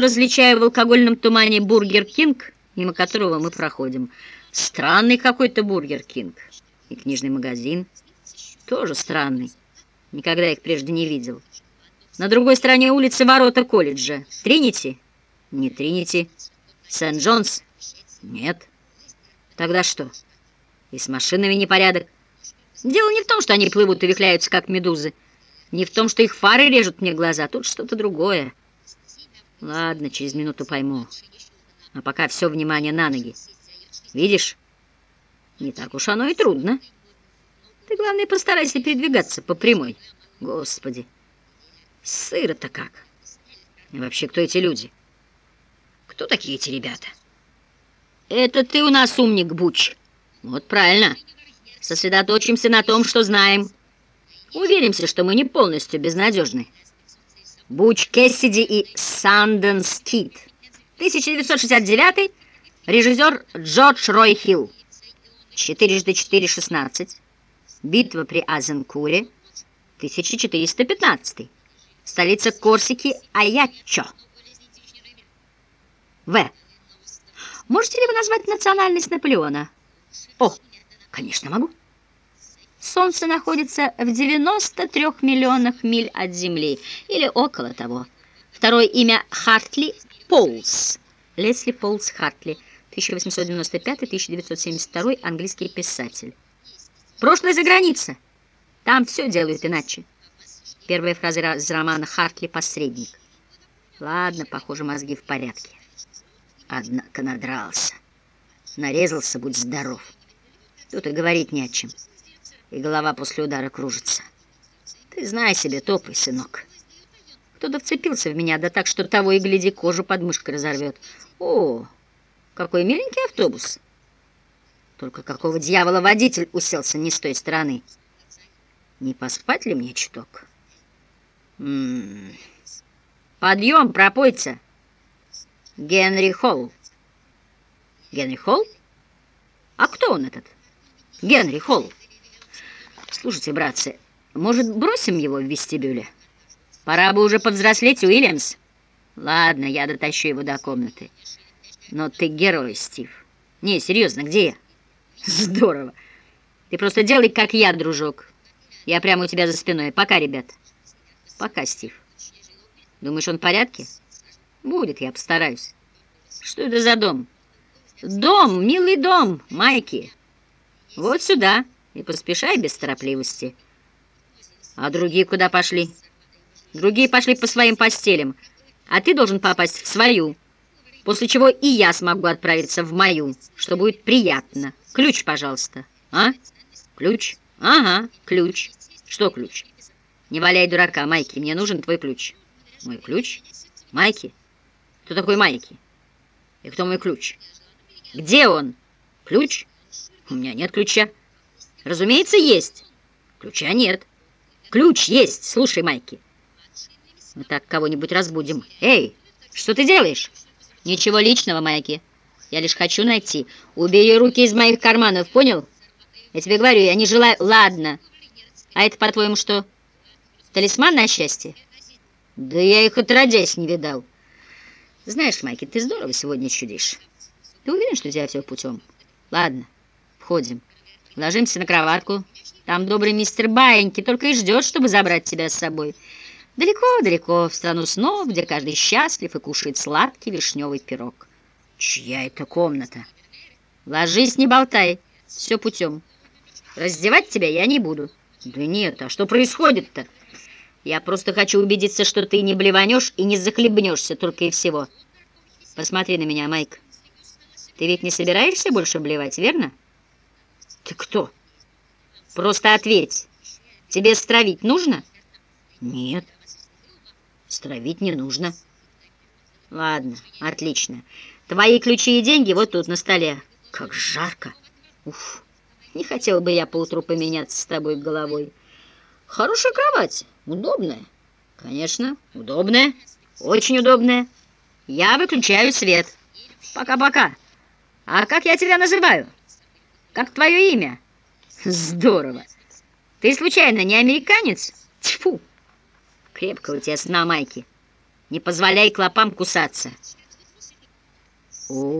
смутно различаю в алкогольном тумане Бургер Кинг, мимо которого мы проходим. Странный какой-то Бургер Кинг. И книжный магазин. Тоже странный. Никогда их прежде не видел. На другой стороне улицы ворота колледжа. Тринити? Не Тринити. Сент-Джонс? Нет. Тогда что? И с машинами непорядок. Дело не в том, что они плывут и вихляются, как медузы. Не в том, что их фары режут мне глаза. Тут что-то другое. Ладно, через минуту пойму. А пока все внимание на ноги. Видишь? Не так уж оно и трудно. Ты, главное, постарайся передвигаться по прямой. Господи, сыро-то как. И вообще, кто эти люди? Кто такие эти ребята? Это ты у нас умник, Буч. Вот правильно. Сосредоточимся на том, что знаем. Уверимся, что мы не полностью безнадежны. Буч Кессиди и Санденс Кит. 1969 режиссер Джордж Рой Хилл. Четырежды четыре шестнадцать. Битва при Азенкуре. 1415. Столица Корсики Аячо. В. Можете ли вы назвать национальность Наполеона? О, конечно могу. Солнце находится в 93 миллионах миль от Земли, или около того. Второе имя Хартли Полс. Лесли Полс Хартли, 1895-1972, английский писатель. Прошлое за граница. Там все делают иначе. Первая фраза из романа Хартли «Посредник». Ладно, похоже, мозги в порядке. Однако надрался. Нарезался, будь здоров. Тут и говорить не о чем и голова после удара кружится. Ты знай себе, топай, сынок. Кто-то вцепился в меня, да так, что того и гляди, кожу под мышкой разорвет. О, какой миленький автобус. Только какого дьявола водитель уселся не с той стороны? Не поспать ли мне чуток? М. -м -м. Подъем, пропойца. Генри Холл. Генри Холл? А кто он этот? Генри Холл. Слушайте, братцы, может, бросим его в вестибюле? Пора бы уже повзрослеть, Уильямс. Ладно, я дотащу его до комнаты. Но ты герой, Стив. Не, серьезно, где я? Здорово. Ты просто делай, как я, дружок. Я прямо у тебя за спиной. Пока, ребят. Пока, Стив. Думаешь, он в порядке? Будет, я постараюсь. Что это за дом? Дом, милый дом, Майки. Вот сюда и поспешай без торопливости. А другие куда пошли? Другие пошли по своим постелям, а ты должен попасть в свою, после чего и я смогу отправиться в мою, что будет приятно. Ключ, пожалуйста. А? Ключ? Ага, ключ. Что ключ? Не валяй дурака, Майки, мне нужен твой ключ. Мой ключ? Майки? Кто такой Майки? И кто мой ключ? Где он? Ключ? У меня нет ключа. Разумеется, есть. Ключа нет. Ключ есть. Слушай, Майки. Мы так кого-нибудь разбудим. Эй, что ты делаешь? Ничего личного, Майки. Я лишь хочу найти. Убери руки из моих карманов, понял? Я тебе говорю, я не желаю... Ладно. А это, по-твоему, что? Талисман на счастье? Да я их отродясь не видал. Знаешь, Майки, ты здорово сегодня чудишь. Ты уверен, что у тебя все путем? Ладно, входим. Ложимся на кроватку. Там добрый мистер Баиньки только и ждет, чтобы забрать тебя с собой. Далеко-далеко, в страну снов, где каждый счастлив и кушает сладкий вишневый пирог. Чья это комната? Ложись, не болтай, все путем. Раздевать тебя я не буду. Да нет, а что происходит-то? Я просто хочу убедиться, что ты не блеванешь и не захлебнешься только и всего. Посмотри на меня, Майк. Ты ведь не собираешься больше блевать, верно? Ты кто? Просто ответь. Тебе стравить нужно? Нет. Стравить не нужно. Ладно, отлично. Твои ключи и деньги вот тут на столе. Как жарко. Уф. Не хотел бы я поутру поменяться с тобой головой. Хорошая кровать. Удобная. Конечно, удобная. Очень удобная. Я выключаю свет. Пока-пока. А как я тебя называю? Как твое имя? Здорово. Ты случайно не американец? Тьфу. Крепко у тебя сна, Майки. Не позволяй клопам кусаться. О,